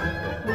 Música